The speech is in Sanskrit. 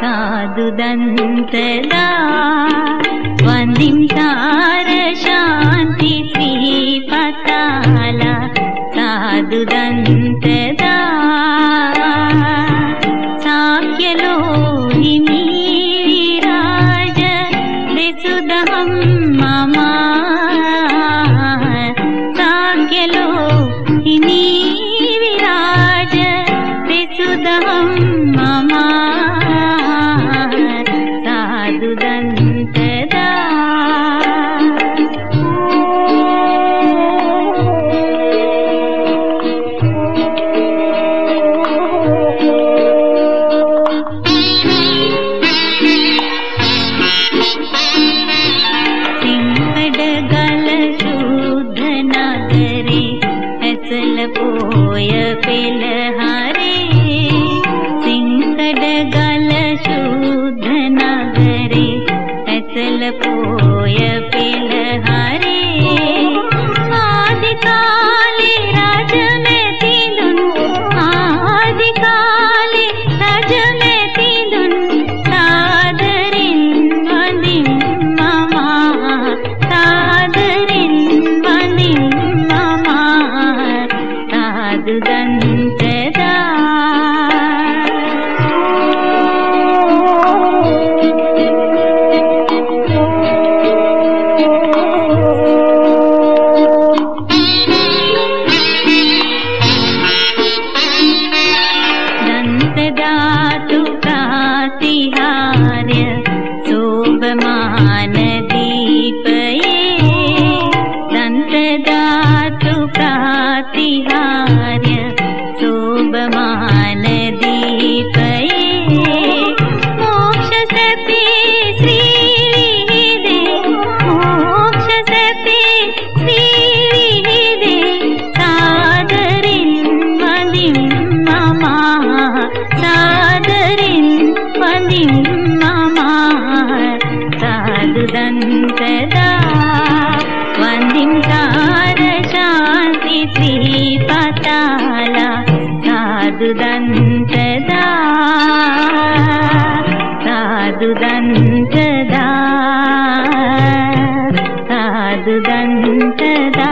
साधुदन्तदा वन्दिं सार शान्ति श्रीपताला साधुदन्तदा साक्यलोहिनी विराज त्रिसुदहं मम। साक्यलोहिनी विराज त्रिसुदहं मम सिंहडगलशूद्धनगरे हसलपोय पिलहरे सिंहडगलशूद्धनगरे हसलपोय साधुदन्तदा दन्तदातु प्रातिहार्य शोभमानदीपये। मोक्षसते श्रीविहिदे मोक्षसते श्रीविहिदे सादरिन् वन्दिं मम सादरिन् वन्दिं मम। साधुदन्तदा साधुदन्तदा। साधुदन्तदा। साधुदन्तदा